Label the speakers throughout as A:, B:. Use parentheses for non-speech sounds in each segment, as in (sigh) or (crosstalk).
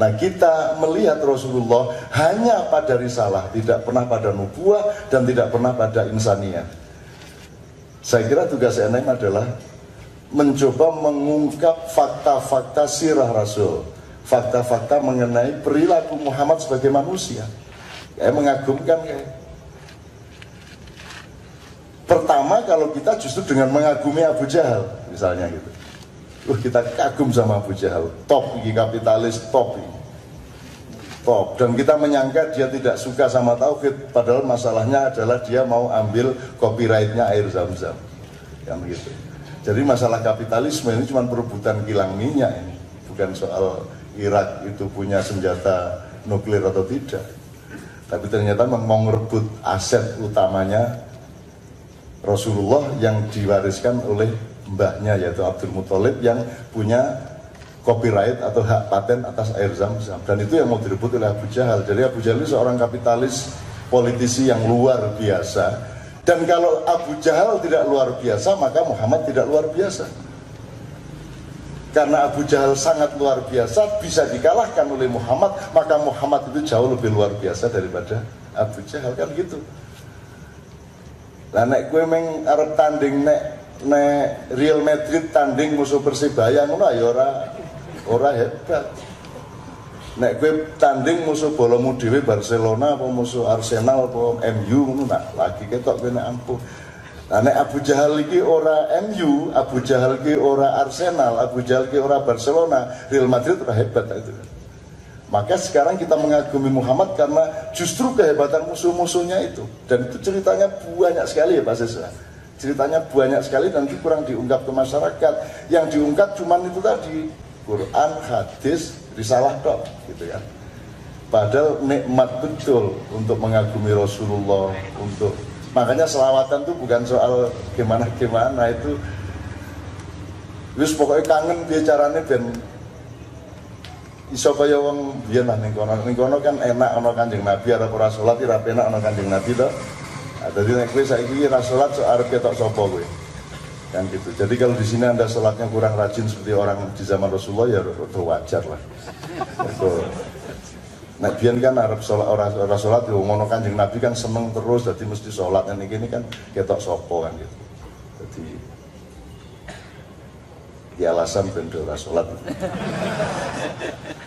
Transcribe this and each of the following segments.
A: Nah kita melihat Rasulullah hanya pada risalah, tidak pernah pada nubuah dan tidak pernah pada insaniah. Saya kira tugas NM adalah mencoba mengungkap fakta-fakta sirah Rasul, fakta-fakta mengenai perilaku Muhammad sebagai manusia. Kayak mengagumkan kayak. Pertama kalau kita justru dengan mengagumi Abu Jahal misalnya gitu. Wah kita kagum sama Abu Jahal, top ini kapitalis top ini. Top dan kita menyangka dia tidak suka sama tauhid padahal masalahnya adalah dia mau ambil copyrightnya air zam-zam yang begitu. Jadi masalah kapitalisme ini cuma perebutan kilang minyak ini, bukan soal Irak itu punya senjata nuklir atau tidak. Tapi ternyata mau merebut aset utamanya Rasulullah yang diwariskan oleh mbahnya yaitu Abdul Muthalib yang punya copyright atau hak paten atas air zam-zam dan itu yang mau direbut oleh Abu Jahal. Jadi Abu Jahal itu seorang kapitalis politisi yang luar biasa. Dan kalau Abu Jahal tidak luar biasa maka Muhammad tidak luar biasa. Karena Abu Jahal sangat luar biasa bisa dikalahkan oleh Muhammad maka Muhammad itu jauh lebih luar biasa daripada Abu Jahal. Kan gitu. Lah nek gue meng tanding nek nek Real Madrid tanding musuh Persibaya ngono ya ora ora hebat. Nek gue tanding musuh bolomu dhewe Barcelona apa musuh Arsenal apa MU ngono nak lagi ketok gue nek ampuh. Nah, nek Abu Jahal iki ora MU, Abu Jahal iki ora Arsenal, Abu Jahal iki ora Barcelona, Real Madrid ora hebat itu. Maka sekarang kita mengagumi Muhammad karena justru kehebatan musuh-musuhnya itu. Dan itu ceritanya banyak sekali ya Pak Sesa ceritanya banyak sekali dan kurang diungkap ke masyarakat. Yang diungkap cuman itu tadi Quran, hadis, risalah dok gitu ya. Padahal nikmat betul untuk mengagumi Rasulullah untuk makanya selawatan itu bukan soal gimana gimana itu wis pokoknya kangen dia caranya ben iso kaya wong biyen lah kono. Kono kan enak ana Kanjeng Nabi arep ora salat ora penak ana Kanjeng Nabi to Nah, jadi nek kowe saiki ora salat sok arep ketok sapa kowe. Kan gitu. Jadi kalau di sini Anda sholatnya kurang rajin seperti orang di zaman Rasulullah ya itu wajar lah. Itu Nah, biar kan Arab sholat orang orang sholat ya ngono kanjeng Nabi kan seneng terus, jadi mesti sholat dan ini kan ketok sopo kan gitu. Jadi ya alasan bendo sholat.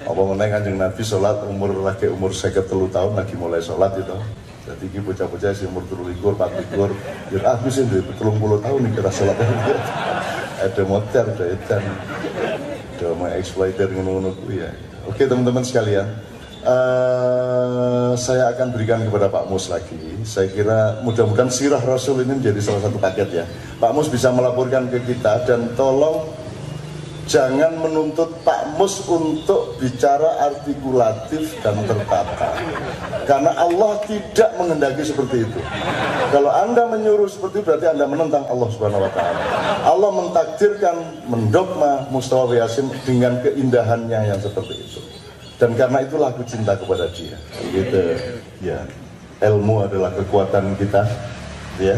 A: Apa meneng kanjeng Nabi sholat umur lagi umur saya telu tahun lagi mulai sholat itu. Jadi ini bocah-bocah sih umur turu likur, empat likur, ya aku sih dari telung puluh tahun nih kira sholat ada motor, ada edan, ada mau exploiter ngono-ngono ya. Oke teman-teman sekalian, uh, saya akan berikan kepada Pak Mus lagi. Saya kira mudah-mudahan sirah Rasul ini menjadi salah satu paket ya. Pak Mus bisa melaporkan ke kita dan tolong jangan menuntut Pak Mus untuk bicara artikulatif dan tertata. Karena Allah tidak mengendaki seperti itu. Kalau Anda menyuruh seperti itu berarti Anda menentang Allah Subhanahu wa taala. Allah mentakdirkan mendogma Mustafa Yasin dengan keindahannya yang seperti itu. Dan karena itulah aku cinta kepada dia. Gitu. Ya. Ilmu adalah kekuatan kita. Ya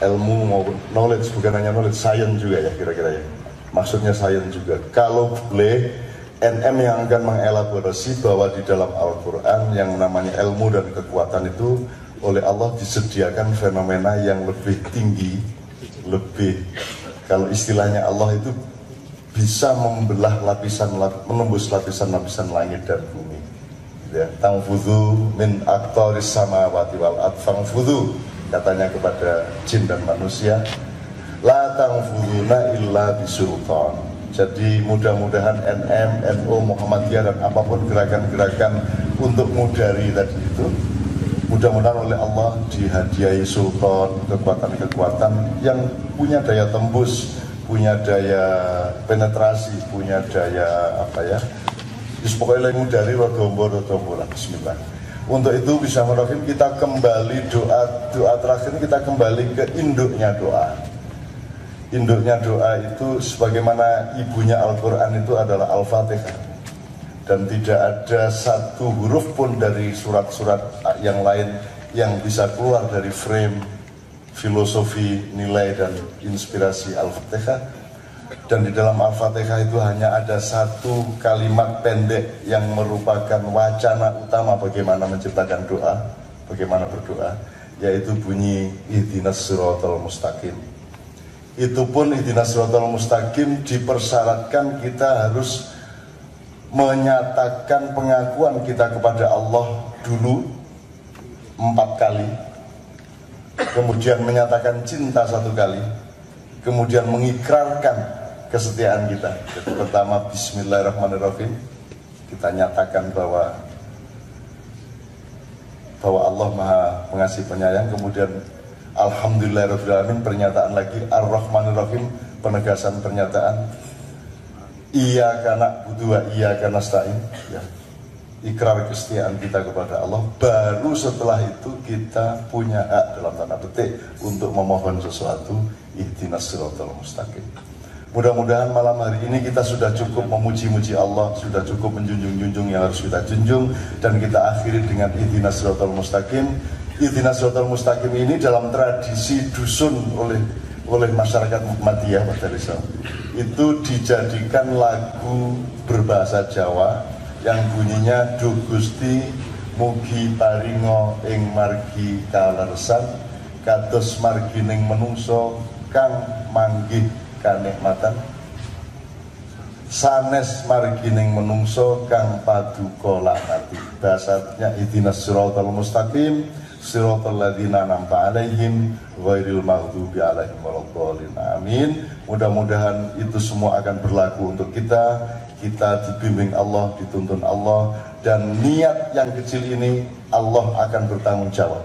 A: ilmu maupun knowledge bukan hanya knowledge science juga ya kira-kira ya. Maksudnya science juga. Kalau boleh NM yang akan mengelaborasi bahwa di dalam Al-Quran yang namanya ilmu dan kekuatan itu oleh Allah disediakan fenomena yang lebih tinggi lebih kalau istilahnya Allah itu bisa membelah lapisan menembus lapisan-lapisan langit dan bumi. Ya tangfudhu min aktoris samawati wal atfangfudhu katanya kepada jin dan manusia la tangfuduna illa bisultan. Jadi mudah-mudahan NM, NU, Muhammadiyah dan apa pun gerakan-gerakan untuk mudari tadi itu mudah-mudahan oleh Allah dihadiahi sultan kekuatan-kekuatan yang punya daya tembus punya daya penetrasi punya daya apa ya? Terus pokoknya mudari rodombo rodombo lah Bismillah untuk itu bisa merahim kita kembali doa doa terakhir kita kembali ke induknya doa. Induknya doa itu sebagaimana ibunya Al-Quran itu adalah Al-Fatihah. Dan tidak ada satu huruf pun dari surat-surat yang lain yang bisa keluar dari frame filosofi, nilai, dan inspirasi Al-Fatihah dan di dalam Al-Fatihah itu hanya ada satu kalimat pendek yang merupakan wacana utama bagaimana menciptakan doa, bagaimana berdoa, yaitu bunyi ihdinas siratal mustaqim. Itu pun ihdinas siratal mustaqim dipersyaratkan kita harus menyatakan pengakuan kita kepada Allah dulu empat kali, kemudian menyatakan cinta satu kali, kemudian mengikrarkan kesetiaan kita. Jadi pertama Bismillahirrahmanirrahim. Kita nyatakan bahwa bahwa Allah Maha Pengasih Penyayang. Kemudian Alhamdulillahirrahmanirrahim pernyataan lagi Ar-Rahmanirrahim penegasan pernyataan. Iya karena butuh iya karena stain ya. Ikrar kesetiaan kita kepada Allah. Baru setelah itu kita punya hak dalam tanda petik untuk memohon sesuatu ihdinas siratal mustaqim Mudah-mudahan malam hari ini kita sudah cukup memuji-muji Allah, sudah cukup menjunjung-junjung yang harus kita junjung dan kita akhiri dengan ihdinas siratal mustaqim. Ihdinas siratal mustaqim ini dalam tradisi dusun oleh oleh masyarakat Muhammadiyah Pak Rizal itu dijadikan lagu berbahasa Jawa yang bunyinya Du Gusti Mugi Paringo ing margi kalersan kados margining menungso kang manggih kanikmatan sanes margining menungso kang paduka laknati. Bahasanya idinas siratal mustaqim siratal ladzina nampa alaihim ghairil maghdubi alaihim waladdallin. Amin. Mudah-mudahan itu semua akan berlaku untuk kita. Kita dibimbing Allah dituntun Allah dan niat yang kecil ini Allah akan bertanggung jawab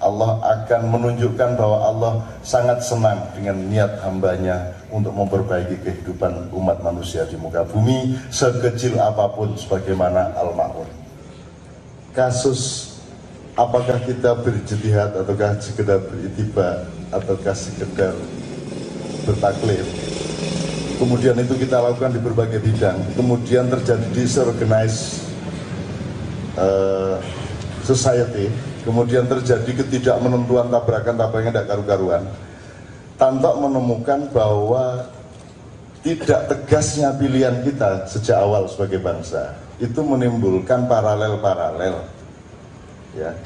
A: Allah akan menunjukkan bahwa Allah sangat senang dengan niat hambanya untuk memperbaiki kehidupan umat manusia di muka bumi sekecil apa pun sebagaimana al-ma'un. Kasus apakah kita berjihad ataukah sekedar beritiba ataukah sekedar bertaklif? Kemudian itu kita lakukan di berbagai bidang. Kemudian terjadi disorganized uh, society kemudian terjadi ketidakmenentuan tabrakan-tabrakan tidak karu-karuan, Tantok menemukan bahwa tidak tegasnya pilihan kita sejak awal sebagai bangsa itu menimbulkan paralel-paralel. Ya.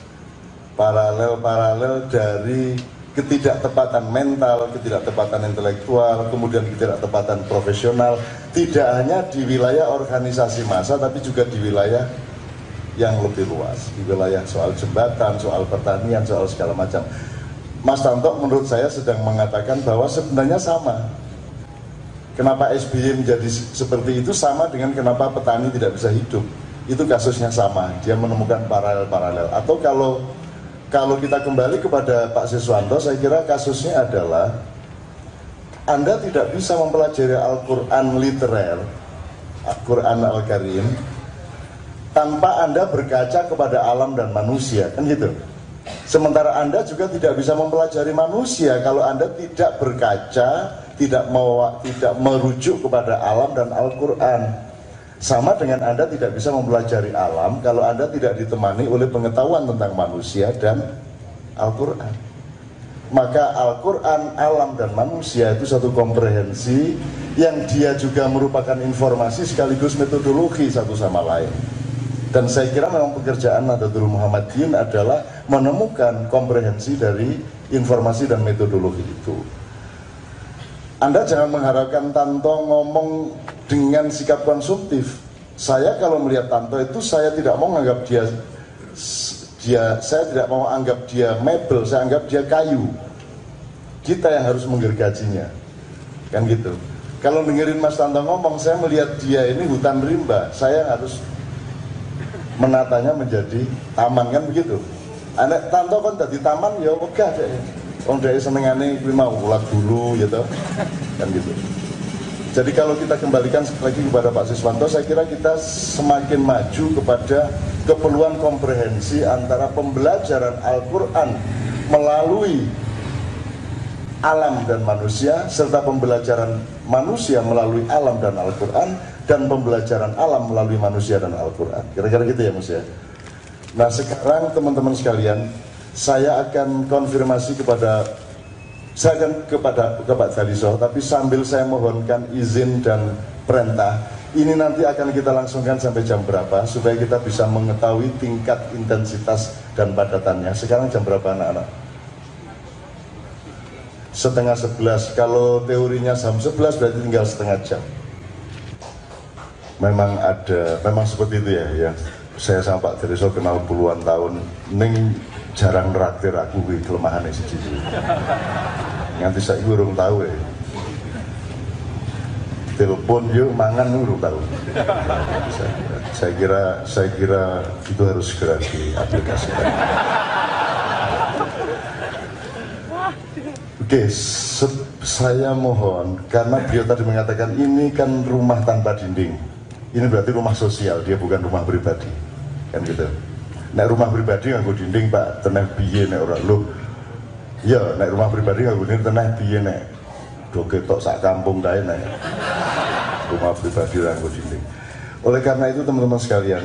A: Paralel-paralel dari ketidaktepatan mental, ketidaktepatan intelektual, kemudian ketidaktepatan profesional, tidak hanya di wilayah organisasi massa, tapi juga di wilayah yang lebih luas di wilayah soal jembatan, soal pertanian, soal segala macam. Mas Tanto menurut saya sedang mengatakan bahwa sebenarnya sama. Kenapa SBY menjadi seperti itu sama dengan kenapa petani tidak bisa hidup. Itu kasusnya sama, dia menemukan paralel-paralel. Atau kalau kalau kita kembali kepada Pak Siswanto, saya kira kasusnya adalah Anda tidak bisa mempelajari Al-Quran literal, Al-Quran Al-Karim, tanpa Anda berkaca kepada alam dan manusia, kan gitu. Sementara Anda juga tidak bisa mempelajari manusia kalau Anda tidak berkaca, tidak mau tidak merujuk kepada alam dan Al-Qur'an. Sama dengan Anda tidak bisa mempelajari alam kalau Anda tidak ditemani oleh pengetahuan tentang manusia dan Al-Qur'an. Maka Al-Quran, alam dan manusia itu satu komprehensi yang dia juga merupakan informasi sekaligus metodologi satu sama lain. Dan saya kira memang pekerjaan Nahdlatul Muhammadin adalah menemukan komprehensi dari informasi dan metodologi itu. Anda jangan mengharapkan Tanto ngomong dengan sikap konsumtif. Saya kalau melihat Tanto itu saya tidak mau menganggap dia dia saya tidak mau anggap dia mebel, saya anggap dia kayu. Kita yang harus menggergajinya. Kan gitu. Kalau dengerin Mas Tanto ngomong, saya melihat dia ini hutan rimba, saya harus menatanya menjadi taman kan begitu? Anak tanto kan tadi taman ya oke deh Wong dari senengane kuwi mau ulat dulu gitu kan gitu. Jadi kalau kita kembalikan lagi kepada Pak Siswanto, saya kira kita semakin maju kepada keperluan komprehensi antara pembelajaran Al-Quran melalui alam dan manusia serta pembelajaran manusia melalui alam dan Al-Quran dan pembelajaran alam melalui manusia dan Al-Quran. Kira-kira gitu ya Mas ya. Nah sekarang teman-teman sekalian, saya akan konfirmasi kepada saya akan kepada ke Pak Daliso, tapi sambil saya mohonkan izin dan perintah, ini nanti akan kita langsungkan sampai jam berapa, supaya kita bisa mengetahui tingkat intensitas dan padatannya. Sekarang jam berapa anak-anak? Setengah sebelas, kalau teorinya jam sebelas berarti tinggal setengah jam. Memang ada, memang seperti itu ya, ya. Saya sama Pak Daliso kenal puluhan tahun, Neng jarang raktir aku kuwi kelemahane siji nganti saya urung tahu ya telepon yuk mangan urung tahu saya, saya kira saya kira itu harus segera diaplikasikan Oke, saya mohon karena beliau tadi mengatakan ini kan rumah tanpa dinding. Ini berarti rumah sosial, dia bukan rumah pribadi. Kan gitu. Nek rumah pribadi nganggo dinding Pak, teneh piye nek ora lho. Ya, nek rumah pribadi nganggo dinding teneh piye nek do ketok sak kampung kae nek. Rumah pribadi nganggo dinding. Oleh karena itu teman-teman sekalian,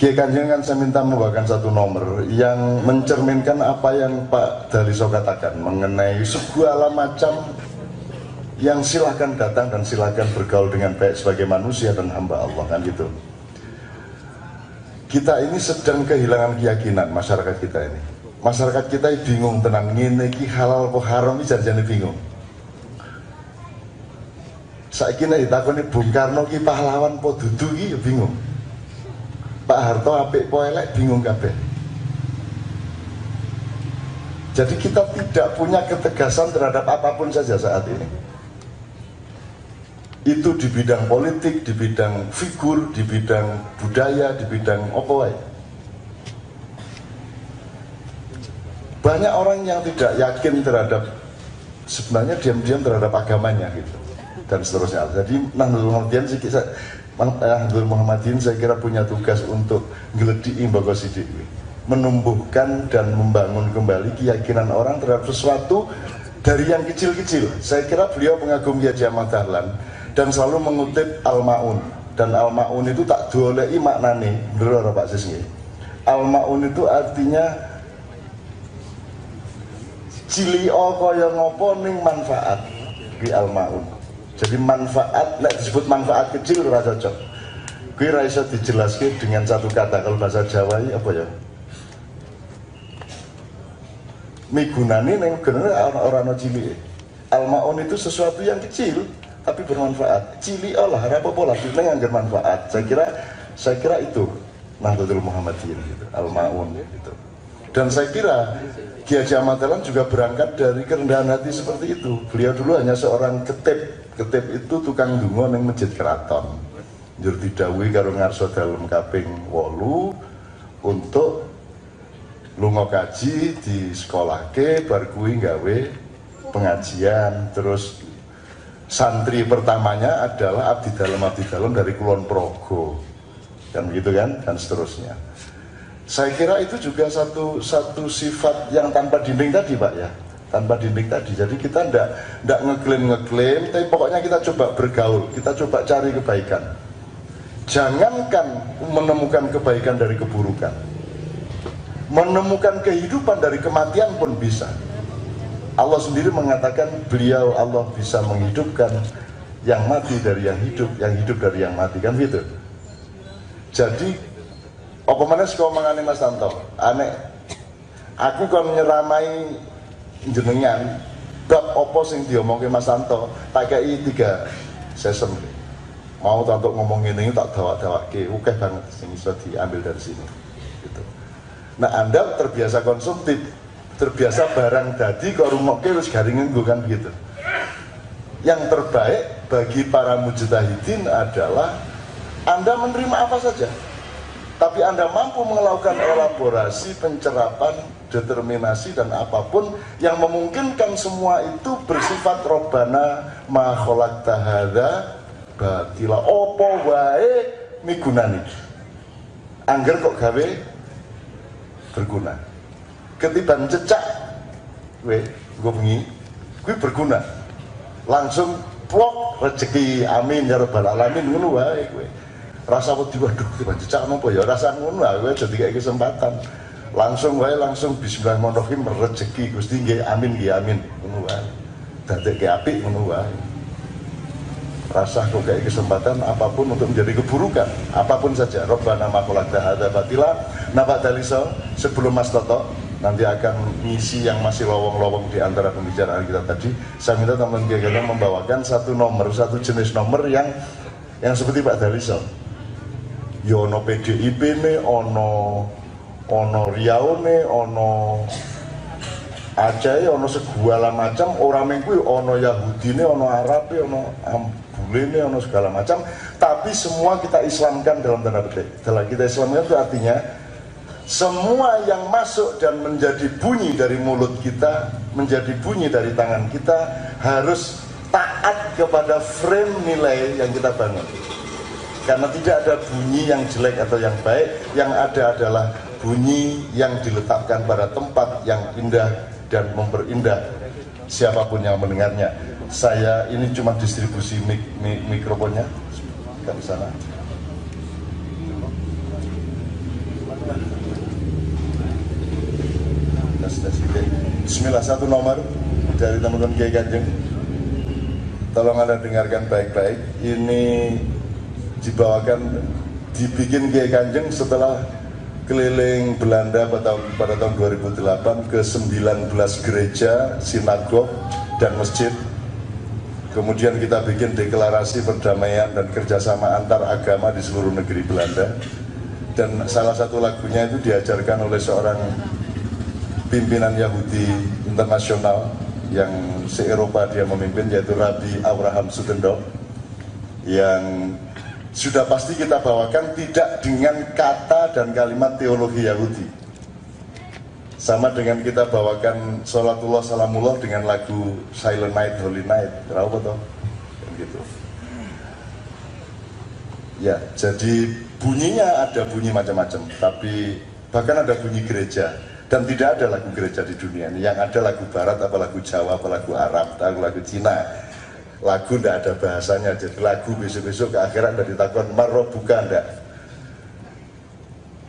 A: Kiai Kanjeng kan saya minta membawakan satu nomor yang mencerminkan apa yang Pak Daliso katakan mengenai segala macam yang silahkan datang dan silahkan bergaul dengan baik sebagai manusia dan hamba Allah kan gitu. Kita ini sedang kehilangan keyakinan masyarakat kita ini. Masyarakat kita bingung tenang ngene halal kok haram iki janjane bingung. Saiki nek ditakoni Bung Karno ki pahlawan po dudu ya bingung. Pak Harto apik po elek bingung kabeh. Jadi kita tidak punya ketegasan terhadap apa pun saja saat ini itu di bidang politik, di bidang figur, di bidang budaya, di bidang apa Banyak orang yang tidak yakin terhadap sebenarnya diam-diam terhadap agamanya gitu dan seterusnya. Jadi Nahdlatul Muhammadiyah saya Nahdlatul Muhammadiyah saya kira punya tugas untuk ngeledi Mbaka Sidik menumbuhkan dan membangun kembali keyakinan orang terhadap sesuatu dari yang kecil-kecil. Saya kira beliau pengagum Kiai Ahmad Dahlan dan selalu mengutip Al-Maun. Dan Al-Maun itu tak dolei maknane. Bener Pak Sis Al-Maun itu artinya cilio kaya ngopo ning manfaat di Al-Maun. Jadi manfaat nek disebut manfaat kecil ora cocok. Kuwi ra iso dijelaskan dengan satu kata. Kalau bahasa Jawa ini apa ya? Migunani ning orang-orang cilik. Al-Maun itu sesuatu yang kecil tapi bermanfaat. Cili Allah, apa pola kita nganggur manfaat. Saya kira saya kira itu Nahdlatul Muhammadiyah gitu, Al-Maun gitu. Dan saya kira Kiai Jamatalan juga berangkat dari kerendahan hati seperti itu. Beliau dulu hanya seorang ketip. Ketip itu tukang dungo yang masjid keraton. Njur didawi karo ngarso dalam kaping wolu untuk lunga kaji di sekolah ke bar gawe pengajian terus santri pertamanya adalah abdi dalam abdi dalam dari Kulon Progo. Kan begitu kan? Dan seterusnya. Saya kira itu juga satu satu sifat yang tanpa dinding tadi pak ya. Tanpa dinding tadi. Jadi kita ndak ndak ngeklaim ngeklaim tapi pokoknya kita coba bergaul. Kita coba cari kebaikan. Jangankan menemukan kebaikan dari keburukan. Menemukan kehidupan dari kematian pun bisa Allah sendiri mengatakan beliau Allah bisa menghidupkan yang mati dari yang hidup, yang hidup dari yang mati. Kan gitu. Jadi apa mana sih kau mengani Mas Tanto? Aneh, aku kan menyeramai jenengan bab opo sing diomongke Mas Tanto? Tak kei tiga season mau Tanto ngomong ini tak dawak-dawake oke banget sing bisa diambil dari sini. Gitu. Nah Anda terbiasa konsumtif terbiasa barang tadi kok rumokke wis garing nganggo kan begitu. Yang terbaik bagi para mujtahidin adalah Anda menerima apa saja. Tapi Anda mampu melakukan elaborasi, pencerapan, determinasi dan apa pun yang memungkinkan semua itu bersifat robana ma khalaqta hadza batila opo wae migunani. Angger kok gawe berguna ketiban cecak gue gue bengi gue berguna. Langsung plok rezeki amin ya rabbal alamin ngono wae gue rasa wedi waduh ketiban cecak nopo ya? Rasa ngono gue jadi kayak kesempatan. Langsung wae langsung bismillahirrahmanirrahim rezeki Gusti nggih amin nggih amin ngono wae. Dadekke apik ngono wae. Rasa kok kayak kesempatan apa pun untuk menjadi keburukan apa pun saja. Robbana makulakta hadza batila napa daliso sebelum Mas Toto nanti akan ngisi yang masih lowong-lowong di antara pembicaraan kita tadi. Saya minta teman kita membawakan satu nomor satu jenis nomor yang yang seperti Pak Daliso. Yono ya PDIP nih ono ono Riau nih ono Aceh ono segala macam. Orang mengkui ono Yahudi nih ono Arab ono ini ono segala macam. Tapi semua kita Islamkan dalam tanda petik. Setelah kita Islamkan itu artinya semua yang masuk dan menjadi bunyi dari mulut kita menjadi bunyi dari tangan kita harus taat kepada frame nilai yang kita bangun. Karena tidak ada bunyi yang jelek atau yang baik yang ada adalah bunyi yang diletakkan pada tempat yang indah dan memperindah siapa pun yang mendengarnya. Saya ini cuma distribusi mik, mik, mikrofonnya. Ke sana Bismillah satu nomor dari teman-teman Kiai Kanjeng. Tolong anda dengarkan baik-baik. Ini dibawakan dibikin Kiai Kanjeng setelah keliling Belanda pada tahun, pada tahun 2008 ke 19 gereja, sinagog, dan masjid. Kemudian kita bikin deklarasi perdamaian dan kerjasama antar agama di seluruh negeri Belanda. Dan salah satu lagunya itu diajarkan oleh seorang pimpinan Yahudi internasional yang se-Eropa dia memimpin yaitu Rabbi Abraham Sutendorf yang sudah pasti kita bawakan tidak dengan kata dan kalimat teologi Yahudi. Sama dengan kita bawakan sholatullah salamullah dengan lagu Silent Night Holy Night. Kenapa toh? Gitu. Ya jadi bunyinya ada bunyi macam-macam tapi bahkan ada bunyi gereja dan tidak ada lagu gereja di dunia ini yang ada lagu barat apa lagu Jawa apa lagu Arab atau lagu Cina lagu tidak ada bahasanya jadi lagu besok-besok ke akhirat dari takut marroh bukan enggak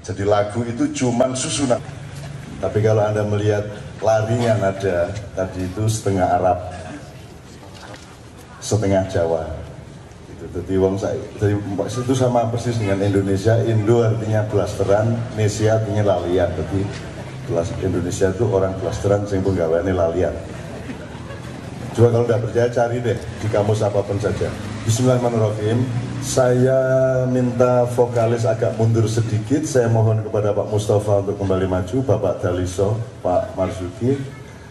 A: jadi lagu itu cuman susunan tapi kalau Anda melihat lari yang ada tadi itu setengah Arab, setengah Jawa. Itu jadi wong saya, jadi itu sama persis dengan Indonesia. Indo artinya blasteran, Indonesia artinya lalian. Jadi Indonesia itu orang blasteran sing penggawaannya lalian. Coba kalau tidak percaya cari deh di kamus apa pun saja. Bismillahirrahmanirrahim. Saya minta vokalis agak mundur sedikit. Saya mohon kepada Pak Mustafa untuk kembali maju, Bapak Daliso, Pak Marzuki,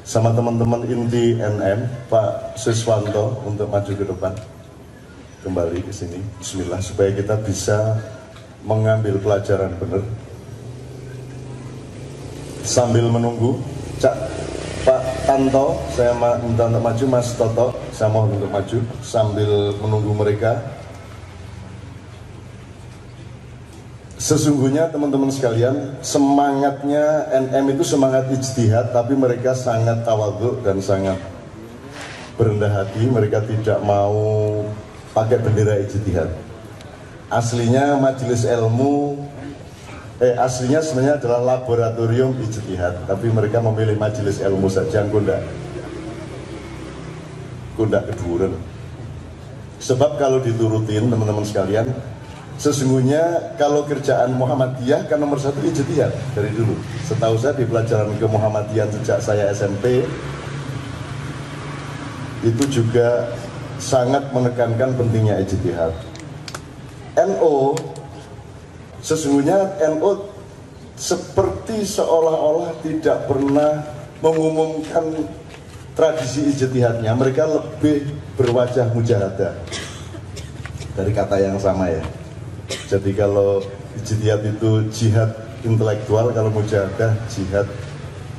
A: sama teman-teman inti NM, Pak Siswanto untuk maju ke depan. Kembali ke sini, Bismillah, supaya kita bisa mengambil pelajaran benar. Sambil menunggu, Cak Pak Tanto, saya minta untuk maju, Mas Toto, saya mohon untuk maju sambil menunggu mereka. Sesungguhnya teman-teman sekalian, semangatnya NM itu semangat ijtihad, tapi mereka sangat tawaduk dan sangat berendah hati. Mereka tidak mau pakai bendera ijtihad. Aslinya majelis ilmu, eh aslinya sebenarnya adalah laboratorium ijtihad, tapi mereka memilih majelis ilmu saja, kundak, kundak keduren. Sebab kalau diturutin teman-teman sekalian, Sesungguhnya kalau kerjaan Muhammadiyah kan nomor satu ijtihad dari dulu. Setahu saya di pelajaran ke Muhammadiyah sejak saya SMP itu juga sangat menekankan pentingnya ijtihad. NO sesungguhnya NO seperti seolah-olah tidak pernah mengumumkan tradisi ijtihadnya. Mereka lebih berwajah mujahadah dari kata yang sama ya jadi kalau jihad itu jihad intelektual, kalau mujahadah jihad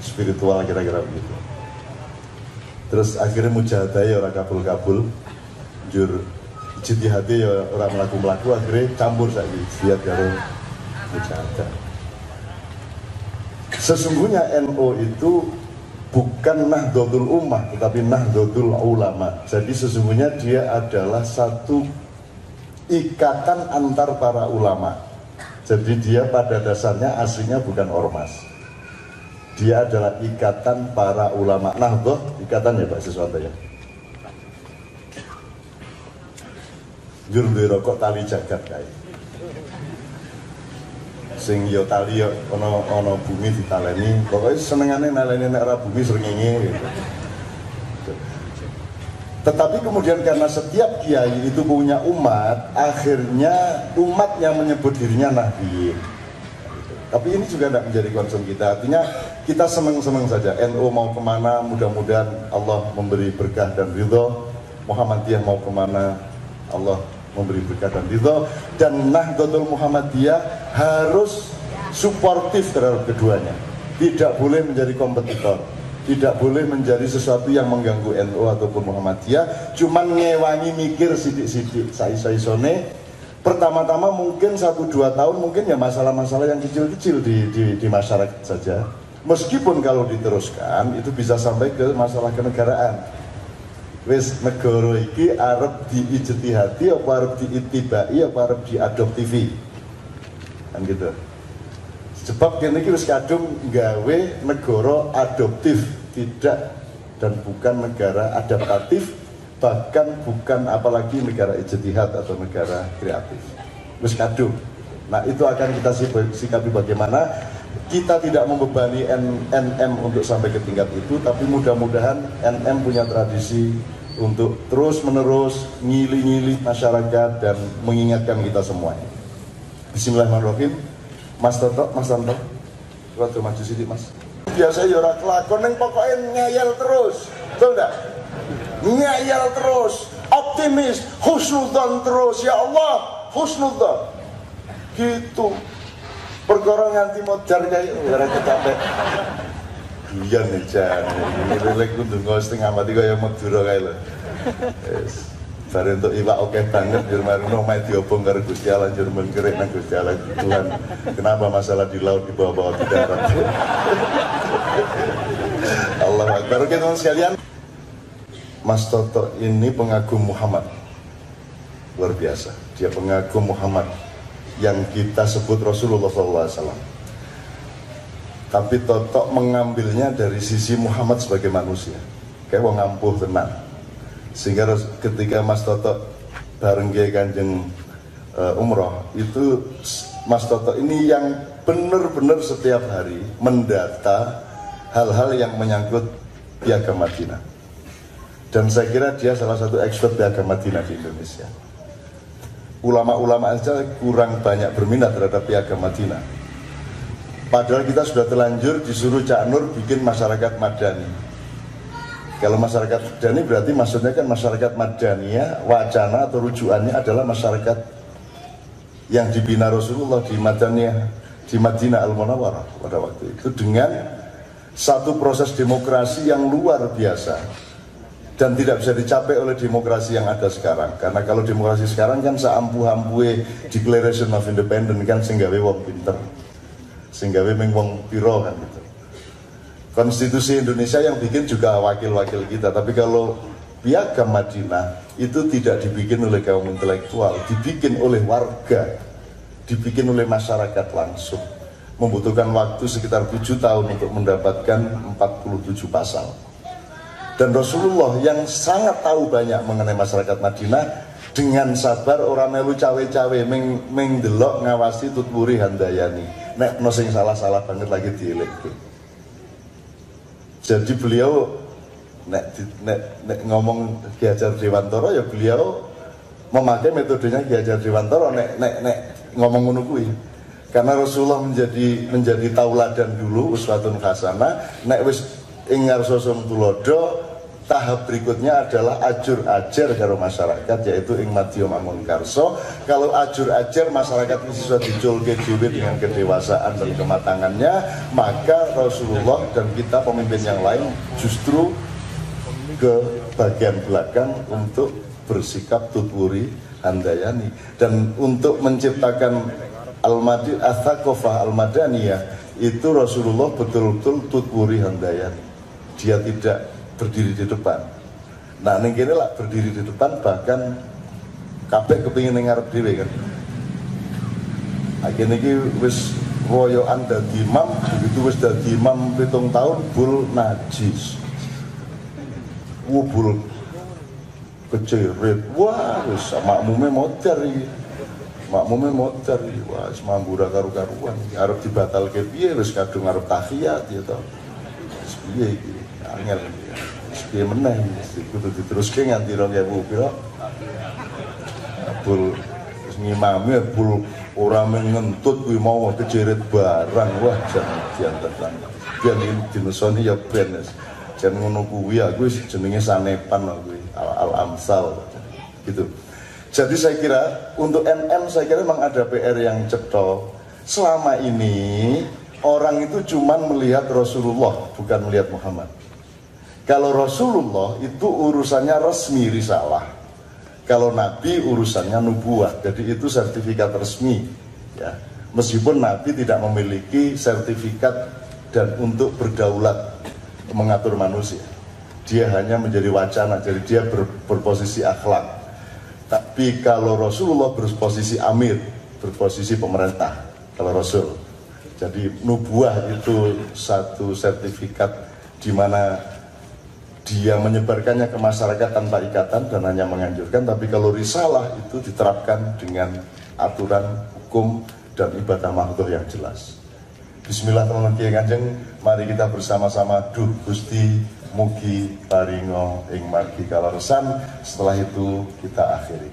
A: spiritual kira-kira begitu. Terus akhirnya mujahadah ya orang kabul-kabul, jur jihad ya orang melaku-melaku, akhirnya campur saja jihad kalau mujahadah. Sesungguhnya NO itu bukan Nahdlatul Ummah, tetapi Nahdlatul Ulama. Jadi sesungguhnya dia adalah satu ikatan antar para ulama. Jadi dia pada dasarnya aslinya bukan ormas. dia adalah ikatan para ulama Nahdoh ikatan ya Pak sesuatu ya Jur rokok tali jagat kayak sing yo tali yo ono ono bumi ditaleni pokoknya senengane naleni nek ora bumi srengenge gitu. Tetapi kemudian karena setiap kiai itu punya umat, akhirnya umat yang menyebut dirinya nabi. Tapi ini juga tidak menjadi concern kita. Artinya kita senang-senang saja. NU mau ke mana, mudah-mudahan Allah memberi berkah dan ridho. Muhammadiyah mau ke mana, Allah memberi berkah dan ridho. Dan Nahdlatul Muhammadiyah harus suportif terhadap keduanya. Tidak boleh menjadi kompetitor. Tidak boleh menjadi sesuatu yang mengganggu NU ataupun Muhammadiyah. Cuman ngewangi mikir sidik-sidik sai-sai-sone pertama-tama mungkin satu dua tahun mungkin ya masalah-masalah yang kecil-kecil di, di, di masyarakat saja. Meskipun kalau diteruskan itu bisa sampai ke masalah kenegaraan wis negara iki arep diijtihati apa arep diitibai apa arep diadoptivi kan gitu. Sebab kini wis kadung gawe negara adoptif tidak dan bukan negara adaptatif bahkan bukan apalagi negara ijtihad atau negara kreatif. Wis kadung. Nah itu akan kita sikapi bagaimana kita tidak membebani NM untuk sampai ke tingkat itu tapi mudah-mudahan NM punya tradisi untuk terus menerus ngili-ngili masyarakat dan mengingatkan kita semuanya Bismillahirrahmanirrahim Mas Toto, Mas Tanto. Waktu maju sini Mas. Biasa ya ora kelakon ning pokoke ngeyel terus. Betul enggak? Ngeyel terus, optimis, husnudzon terus. Ya Allah, husnudzon. Gitu. Perkara nganti modar kayak ora capek. Iya nih Jan, ini lelek kudu ngosting amati kaya Madura kayak lho. Yes. Bare untuk iwak oke banget jur mari nomai diobong karo Gusti Allah jur mengkerik nang Gusti Allah Tuhan. Kenapa masalah di laut di bawah-bawah di darat? Allah Akbar. Oke teman sekalian. Mas Toto ini pengagum Muhammad. Luar biasa. Dia pengagum Muhammad yang kita sebut Rasulullah SAW. Tapi Toto mengambilnya dari sisi Muhammad sebagai manusia. Kayak wong ampuh tenang sehingga ketika Mas Toto bareng kanjeng uh, umroh itu Mas Toto ini yang benar-benar setiap hari mendata hal-hal yang menyangkut piagam Madinah dan saya kira dia salah satu expert piagam Madinah di Indonesia ulama-ulama aja kurang banyak berminat terhadap piagam Madinah. Padahal kita sudah terlanjur disuruh Cak Nur bikin masyarakat Madani. Kalau masyarakat Madani berarti maksudnya kan masyarakat Madaniyah, wacana atau rujukannya adalah masyarakat yang dibina Rasulullah di Madaniyah, di Madinah Al-Munawwarah pada waktu itu dengan satu proses demokrasi yang luar biasa dan tidak bisa dicapai oleh demokrasi yang ada sekarang. Karena kalau demokrasi sekarang kan seampuh-ampuhe Declaration of Independence kan sehingga wong pinter. Sehingga wong piro kan gitu. Konstitusi Indonesia yang bikin juga wakil-wakil kita. Tapi kalau piagam Madinah itu tidak dibikin oleh kaum intelektual dibikin oleh warga dibikin oleh masyarakat langsung. Membutuhkan waktu sekitar tujuh tahun untuk mendapatkan 47 pasal dan Rasulullah yang sangat tahu banyak mengenai masyarakat Madinah dengan sabar orang melu cawe-cawe meng, ngawasi tutburi handayani. Nek no sing salah-salah banget lagi dielek jadi beliau nek, nek, nek ngomong Ki Hajar Dewantoro ya beliau memakai metodenya Ki Hajar Dewantoro nek, nek, nek ngomong ngono karena Rasulullah menjadi menjadi tauladan dulu uswatun hasanah nek wis ing ngarsosun tulodo tahap berikutnya adalah ajur ajar karo masyarakat yaitu ing madya mangun karso kalau ajur ajar masyarakat ini sudah dhewe dengan kedewasaan dan kematangannya maka Rasulullah dan kita pemimpin yang lain justru ke bagian belakang untuk bersikap tutwuri handayani. Dan untuk menciptakan al-madi athakofah al-madaniyah itu Rasulullah betul-betul tutwuri handayani dia tidak berdiri di depan. Nah, ning kene lah berdiri di depan bahkan kabeh kepingin ning ngarep dhewe kan. Akhirnya iki wis royoan dadi imam begitu wis dadi imam pitung tahun bul najis. Wubul kecerit. Wah wis makmume modar iki. Makmume modar iki. Wah wis mambura karu-karuan. Arep dibatalke piye? Wis kadung arep tahiyat ya to wis piye angel. Piye meneh kudu diteruske nganti 2000 pira. Bul ngimami bul ora ngentut kuwi mau kecerit barang. Wah jan jan tenan biar ini dinusoni ya ben jan ngono kuwi aku jenenge sanepan kuwi. Al, al amsal gitu. Jadi saya kira untuk NM saya kira memang ada PR yang cetok selama ini orang itu cuma melihat Rasulullah bukan melihat Muhammad kalau Rasulullah itu urusannya resmi risalah kalau Nabi urusannya nubuah, jadi itu sertifikat resmi. Ya. Meskipun Nabi tidak memiliki sertifikat dan untuk berdaulat mengatur manusia, dia hanya menjadi wacana, jadi dia ber, berposisi akhlak. Tapi kalau Rasulullah berposisi amir, berposisi pemerintah, kalau Rasul. Jadi nubuah itu satu sertifikat di mana dia menyebarkannya ke masyarakat tanpa ikatan dan hanya menganjurkan tapi kalau risalah itu diterapkan dengan aturan hukum dan ibadah makhluk yang jelas. Bismillah teman-teman kiai kanjeng. Mari kita bersama-sama duh gusti mugi paringo ing margi kalaresan setelah itu kita akhiri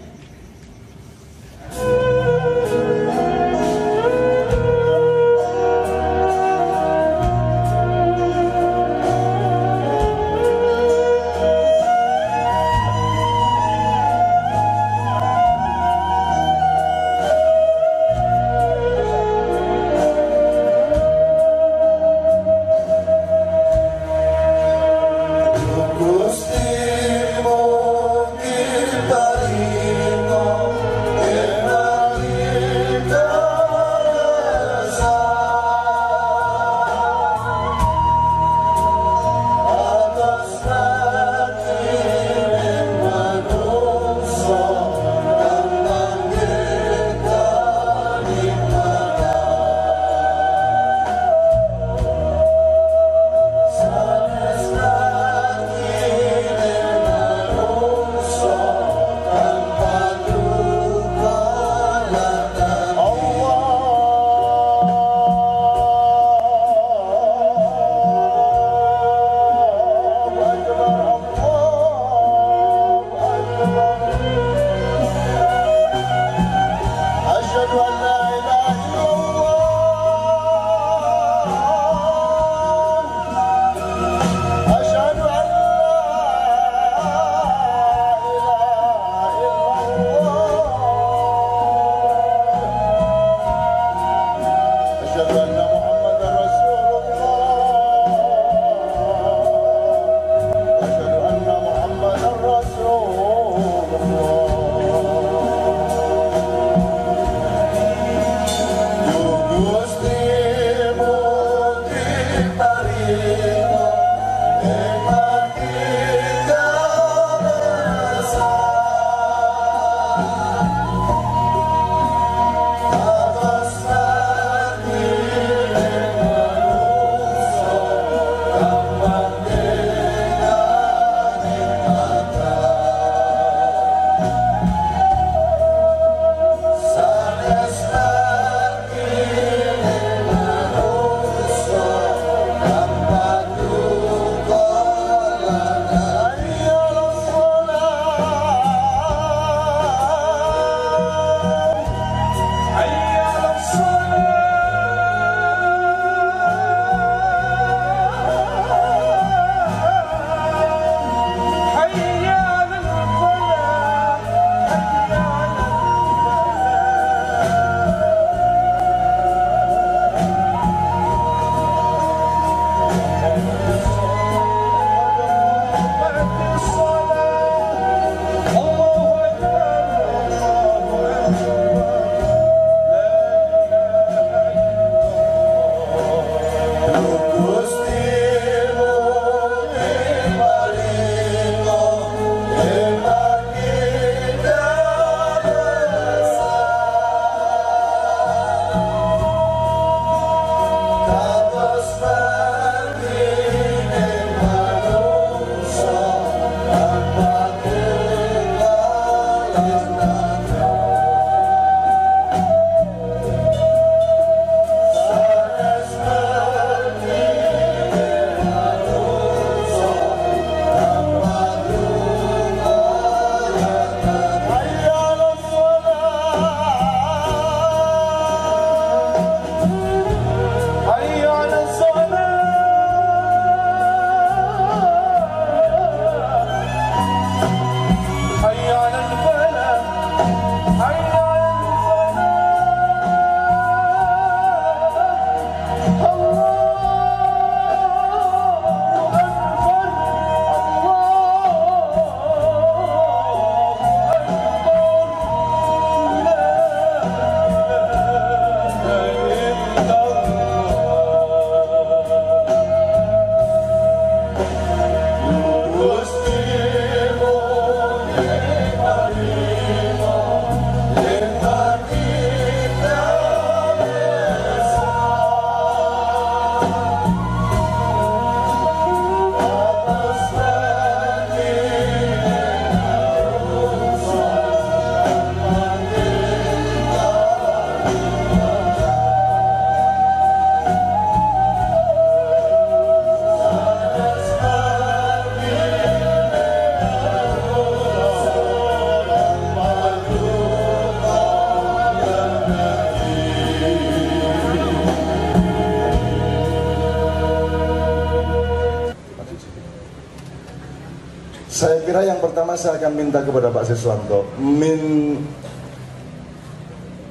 A: Kira yang pertama saya akan minta kepada Pak Siswanto min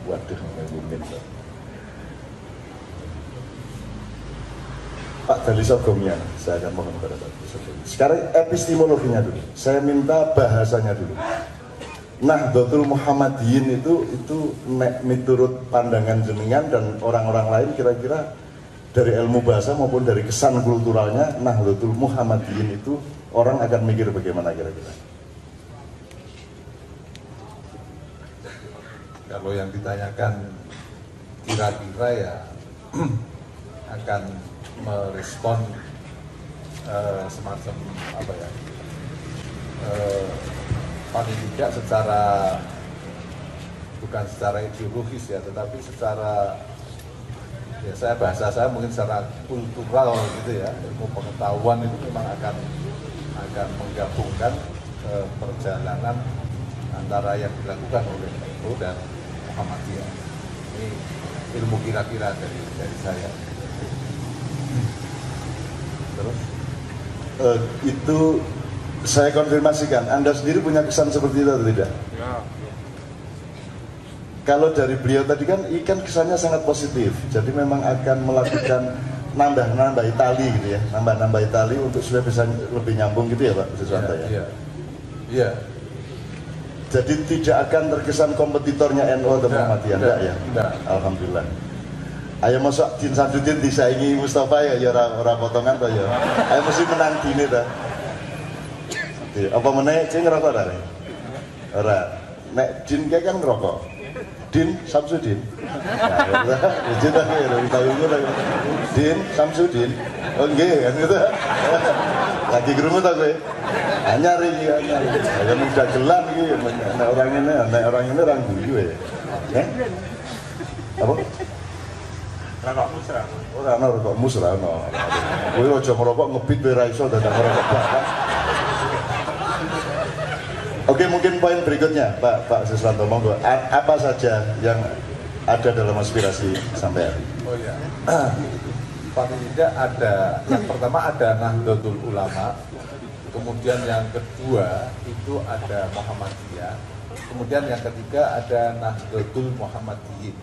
A: Waduh, min. Pak Dali Sogomnya, saya akan mohon kepada Pak Sogomnya. Sekarang epistemologinya dulu. Saya minta bahasanya dulu. Nah, Dotul Muhammadiyin itu itu miturut pandangan jenengan dan orang-orang lain kira-kira dari ilmu bahasa maupun dari kesan kulturalnya Nahdlatul Muhammadiyin itu orang akan mikir bagaimana kira-kira?
B: Kalau yang ditanyakan kira-kira ya (clears throat) akan merespon uh, semacam apa ya uh, paling tidak secara bukan secara ideologis ya tetapi secara ya saya bahasa saya mungkin secara kultural gitu ya ilmu pengetahuan itu memang akan akan menggabungkan eh, perjalanan antara yang dilakukan oleh NU dan Muhammadiyah. Ini ilmu kira-kira dari dari saya.
A: Terus uh, itu saya konfirmasikan, Anda sendiri punya kesan seperti itu atau tidak? Ya. Kalau dari beliau tadi kan ikan kesannya sangat positif, jadi memang akan melakukan nambah-nambah tali gitu ya, nambah-nambah tali untuk supaya bisa lebih nyambung gitu ya Pak Siswanto ya?
B: Iya. Iya.
A: Jadi tidak akan terkesan kompetitornya NU atau Muhammadiyah, enggak, ya?
B: Enggak.
A: Alhamdulillah. Ayo masuk Jin Samsudin disaingi Mustafa ya, ya orang potongan tuh ya. Ayo mesti menang gini dah. Apa menaik sih ngerokok dah? Ora. Nek Jin kayak kan ngerokok. Din Samsudin. Izin tak ya, dari tahu gue Din Samsudin. Oh nggih kan gitu. Lagi kerumut tak gue. Anyar iki anyar. Ya muda gelan iki nek orang ini nek orang ini orang guyu ya. Eh? Apa?
B: Rokok musra.
A: Ora ana rokok musra ana. Kowe aja merokok ngebit ra iso dadak merokok bakar. Oke mungkin poin berikutnya Pak Pak Siswanto monggo. Apa saja yang ada dalam aspirasi sampai hari
B: Oh iya. Paling tidak ada yang pertama ada Nahdlatul Ulama kemudian yang kedua itu ada Muhammadiyah kemudian yang ketiga ada Nahdlatul Muhammadiyin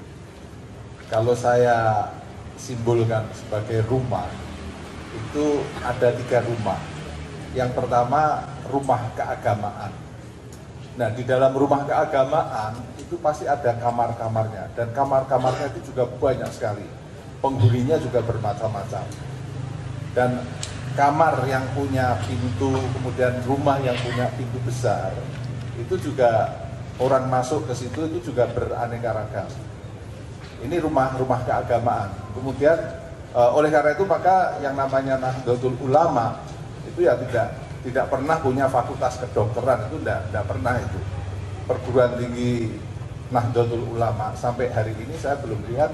B: kalau saya simbolkan sebagai rumah itu ada tiga rumah. Yang pertama rumah keagamaan Nah, di dalam rumah keagamaan itu pasti ada kamar-kamarnya dan kamar-kamarnya itu juga banyak sekali. Penghuninya juga bermacam-macam. Dan kamar yang punya pintu, kemudian rumah yang punya pintu besar, itu juga orang masuk ke situ itu juga beraneka ragam. Ini rumah-rumah keagamaan. Kemudian eh, oleh karena itu maka yang namanya Nahdlatul Ulama itu ya tidak tidak pernah punya fakultas kedokteran itu tidak, tidak pernah itu. Perguruan tinggi Nahdlatul Ulama. Sampai hari ini saya belum lihat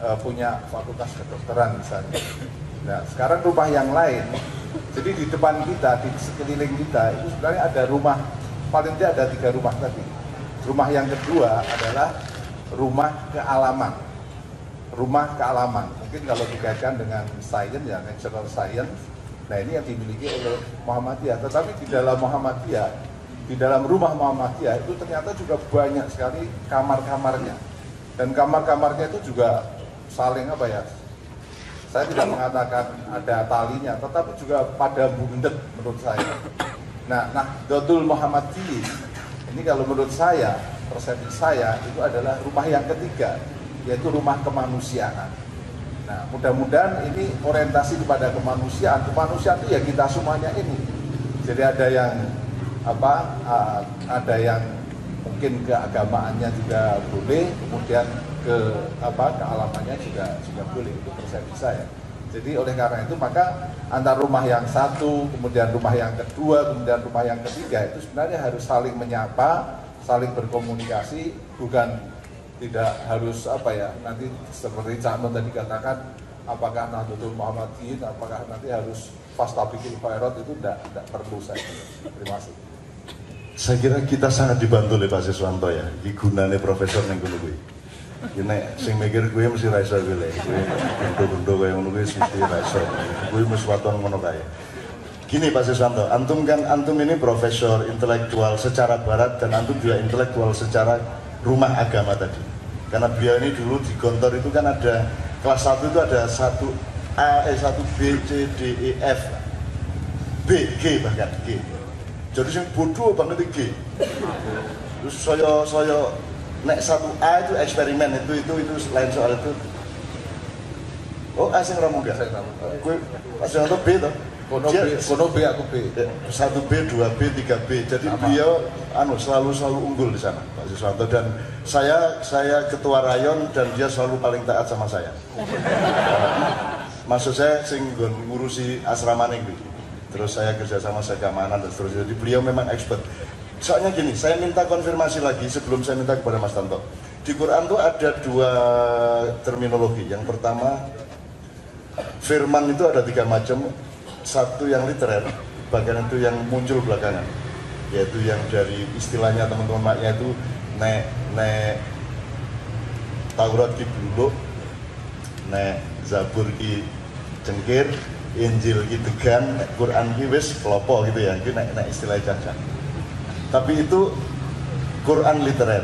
B: uh, punya fakultas kedokteran misalnya. Nah sekarang rumah yang lain jadi di depan kita di sekeliling kita itu sebenarnya ada rumah paling tidak ada tiga rumah tadi. Rumah yang kedua adalah rumah kealaman. Rumah kealaman. Mungkin kalau dikaitkan dengan science ya natural science Nah ini yang dimiliki oleh Muhammadiyah. Tetapi di dalam Muhammadiyah, di dalam rumah Muhammadiyah itu ternyata juga banyak sekali kamar-kamarnya. Dan kamar-kamarnya itu juga saling apa ya? Saya tidak mengatakan ada talinya, tetapi juga pada bundet menurut saya. Nah, nah Dodul Muhammadiyah ini kalau menurut saya, persepsi saya itu adalah rumah yang ketiga, yaitu rumah kemanusiaan. Nah, mudah-mudahan ini orientasi kepada kemanusiaan. Kemanusiaan itu ya kita semuanya ini. Jadi ada yang apa? ada yang mungkin keagamaannya juga boleh, kemudian ke apa kealamannya juga juga boleh itu persepsi saya. Jadi oleh karena itu maka antar rumah yang satu, kemudian rumah yang kedua, kemudian rumah yang ketiga itu sebenarnya harus saling menyapa, saling berkomunikasi, bukan tidak harus apa ya nanti seperti Cak Nun tadi katakan apakah Nahdlatul Muhammadiyyin apakah nanti harus fasta bikin virus itu tidak tidak perlu saya terima kasih.
A: Saya kira kita sangat dibantu oleh Pak Siswanto ya di profesor yang dulu gue ini sing mikir gue mesti raiso gue gue bentuk-bentuk kayak ngono gue mesti raiso gue mesti waton ngono kayak Gini Pak Siswanto, antum kan antum ini profesor intelektual secara barat dan antum juga intelektual secara rumah agama tadi. Karena beliau ini dulu di Gontor itu kan ada kelas 1 itu ada satu A, eh, satu B, C, D, E, F, B, G bahkan G. Jadi yang bodoh banget itu G. Terus saya saya nek satu A itu eksperimen itu itu itu lain soal itu. Oh, A sing ramu gak? Pak Siswanto B toh?
B: Kono
A: Dia-
B: B, kono B aku B.
A: satu B, dua B, tiga B. Jadi
B: Sama.
A: beliau anu selalu selalu unggul di sana, Pak Siswanto dan saya saya ketua rayon dan dia selalu paling taat sama saya. Maksud saya sing ngurusi asrama nih Terus saya kerja sama saya keamanan dan seterusnya. Jadi beliau memang expert. Soalnya gini, saya minta konfirmasi lagi sebelum saya minta kepada Mas Tanto. Di Quran tuh ada dua terminologi. Yang pertama firman itu ada tiga macam satu yang literer bagian itu yang muncul belakangan. Yaitu yang dari istilahnya teman-teman maknya itu nek nek Taurat ki buluk nek Zabur ki cengkir Injil ki degan nek Quran ki wis kelopo gitu ya itu nek, nek istilah caca tapi itu Quran literer.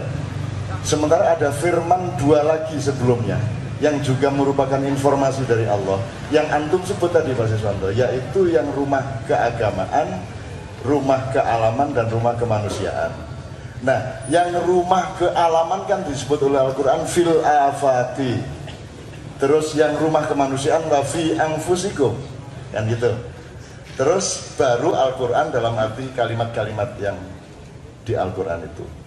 A: Sementara ada firman dua lagi sebelumnya yang juga merupakan informasi dari Allah. Yang antum sebut tadi Pak Siswanto yaitu yang rumah keagamaan rumah kealaman dan rumah kemanusiaan. Nah yang rumah kealaman kan disebut oleh Al-Quran fil afati. Terus yang rumah kemanusiaan wa fi anfusikum. Kan gitu. Terus baru Al-Quran dalam arti kalimat-kalimat yang di Al-Quran itu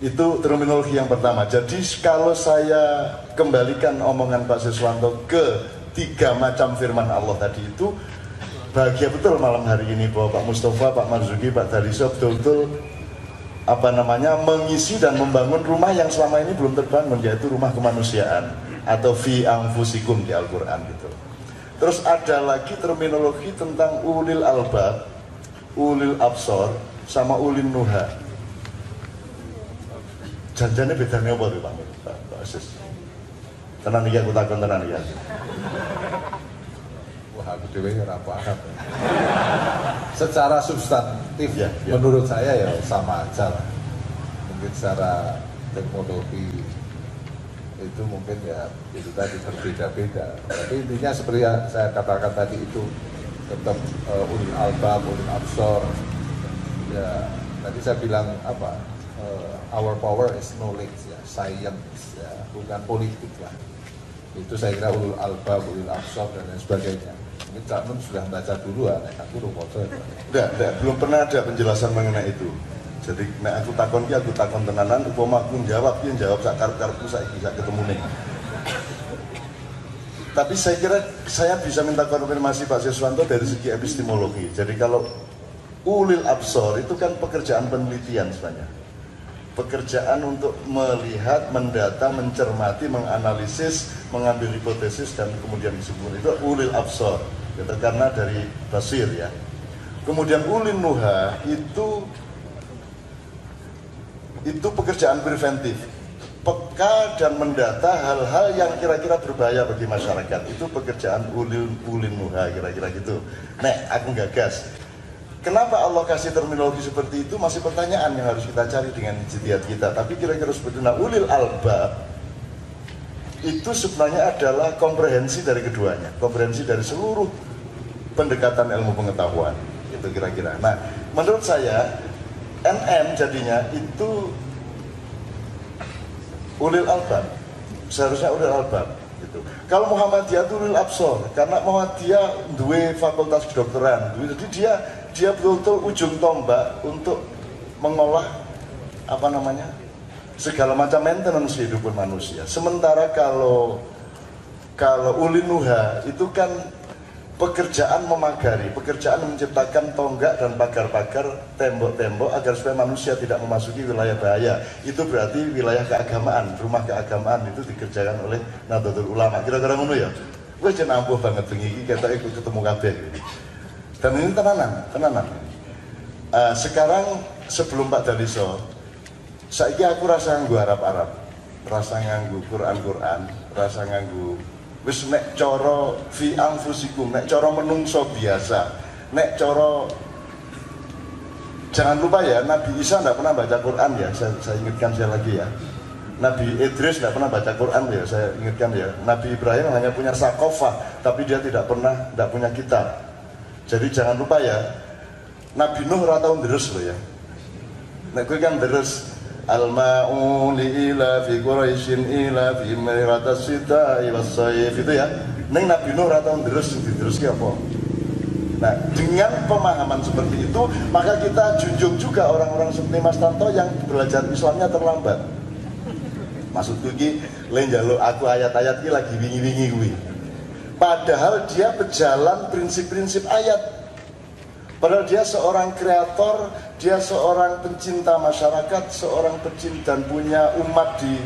A: itu terminologi yang pertama. Jadi kalau saya kembalikan omongan Pak Siswanto ke tiga macam firman Allah tadi itu bahagia betul malam hari ini bahwa Pak Mustafa, Pak Marzuki, Pak Daliso betul-betul apa namanya mengisi dan membangun rumah yang selama ini belum terbangun yaitu rumah kemanusiaan atau fi anfusikum di Al-Qur'an gitu. Terus ada lagi terminologi tentang ulil albab, ulil absor sama ulil nuha. Janjane bedanya apa tuh Pak? Pak, Asis. Tenan iki aku takon tenan iki.
B: Wah aku dewe ora paham. Secara substantif
A: Ya, ya.
B: menurut saya ya sama aja lah. Mungkin secara teknologi itu mungkin ya itu tadi berbeda-beda. Tapi intinya seperti yang saya katakan tadi itu tetap uh, ulil albab, ulil absor. Ya tadi saya bilang apa? Our power is knowledge ya, science ya, bukan politik lah. Itu saya kira ulul albab, ulul absor dan lain sebagainya. Mungkin Cak Nun sudah membaca dulu, anak aku rumoto ya.
A: Enggak, enggak, belum pernah ada penjelasan mengenai itu. Jadi nek aku takon ki aku takon tenanan, upama aku jawab ki jawab sak karep-karepku saiki sak ketemu nih. Tapi saya kira saya bisa minta konfirmasi Pak Siswanto dari segi epistemologi. Jadi kalau ulil absor itu kan pekerjaan penelitian sebenarnya. Pekerjaan untuk melihat, mendata, mencermati, menganalisis, mengambil hipotesis dan kemudian disimpulkan itu ulil absor. Gitu, karena dari basir ya. Kemudian ulil nuha itu itu pekerjaan preventif peka dan mendata hal-hal yang kira-kira berbahaya bagi masyarakat itu pekerjaan ulin ulin nuha kira-kira gitu nek aku gagas kenapa Allah kasih terminologi seperti itu? Masih pertanyaan yang harus kita cari dengan ijtihad kita. Tapi kira-kira seperti nah ulil albab itu sebenarnya adalah komprehensi dari keduanya. Komprehensi dari seluruh pendekatan ilmu pengetahuan. Itu kira-kira. Nah menurut saya NM jadinya itu ulil albab. Seharusnya ulil albab gitu. kalau Muhammadiyah itu ulil absor karena Muhammadiyah dua fakultas kedokteran. Jadi dia dia betul-betul ujung tombak untuk mengolah apa namanya segala macam maintenance kehidupan manusia sementara kalau kalau ulinuha itu kan pekerjaan memagari, pekerjaan menciptakan tonggak dan pagar-pagar tembok-tembok agar supaya manusia tidak memasuki wilayah bahaya. Itu berarti wilayah keagamaan, rumah keagamaan itu dikerjakan oleh Nahdlatul Ulama. Kira-kira ngono ya. Gue jangan ampuh banget bengi iki kita ikut ketemu kabeh. Dan ini tenanan, tenanan. Eh, sekarang sebelum Pak Daliso, saiki aku rasa nganggu Arab-Arab, rasa nganggu Quran-Quran, rasa nganggu wis nek cara fi anfusikum nek cara menungso biasa nek coro jangan lupa ya Nabi Isa tidak pernah baca Quran ya saya, saya ingatkan saya lagi ya. Nabi Idris tidak pernah baca Quran ya saya ingatkan ya. Nabi Ibrahim hanya punya sakofah tapi dia tidak pernah tidak punya kitab jadi jangan lupa ya Nabi Nuh ratau terus loh ya Nek gue kan terus Al-ma'u ila fi Quraisyin ila fi miratas sita itu ya. Neng Nabi Nuh ratau terus terus apa? Nah, dengan pemahaman seperti itu, maka kita junjung juga orang-orang seperti Mas Tanto yang belajar Islamnya terlambat. Maksud gue lain jalur aku ayat-ayat ini lagi wingi-wingi gue. Padahal dia berjalan prinsip-prinsip ayat Padahal dia seorang kreator, dia seorang pencinta masyarakat, seorang pecinta dan punya umat di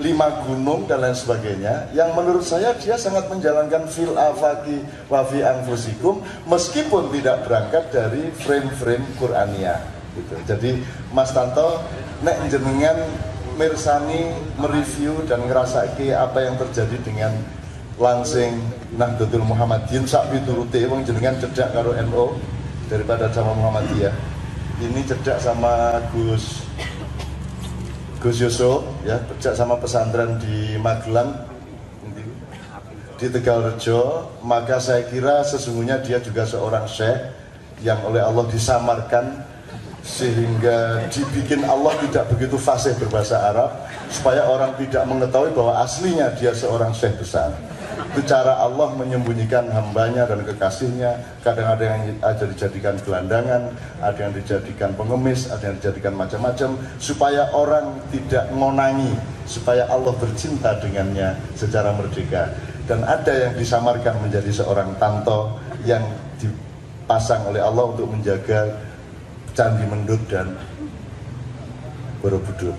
A: lima gunung dan lain sebagainya yang menurut saya dia sangat menjalankan fil afaki wa fi anfusikum meskipun tidak berangkat dari frame-frame Qur'ania gitu. Jadi Mas Tanto nek jenengan mirsani mereview dan ngerasaki apa yang terjadi dengan langsing Nahdlatul Muhammadiyah sak piturute wong jenengan cedak karo NO daripada sama Muhammadiyah. Ini cedak sama Gus Gus Yusuf ya, cedak sama pesantren di Magelang di Tegalrejo, maka saya kira sesungguhnya dia juga seorang syekh yang oleh Allah disamarkan sehingga dibikin Allah tidak begitu fasih berbahasa Arab supaya orang tidak mengetahui bahwa aslinya dia seorang syekh besar itu cara Allah menyembunyikan hambanya dan kekasihnya kadang ada yang ada dijadikan gelandangan ada yang dijadikan pengemis ada yang dijadikan macam-macam supaya orang tidak ngonangi supaya Allah bercinta dengannya secara merdeka. Dan ada yang disamarkan menjadi seorang tanto yang dipasang oleh Allah untuk menjaga candi mendut dan borobudur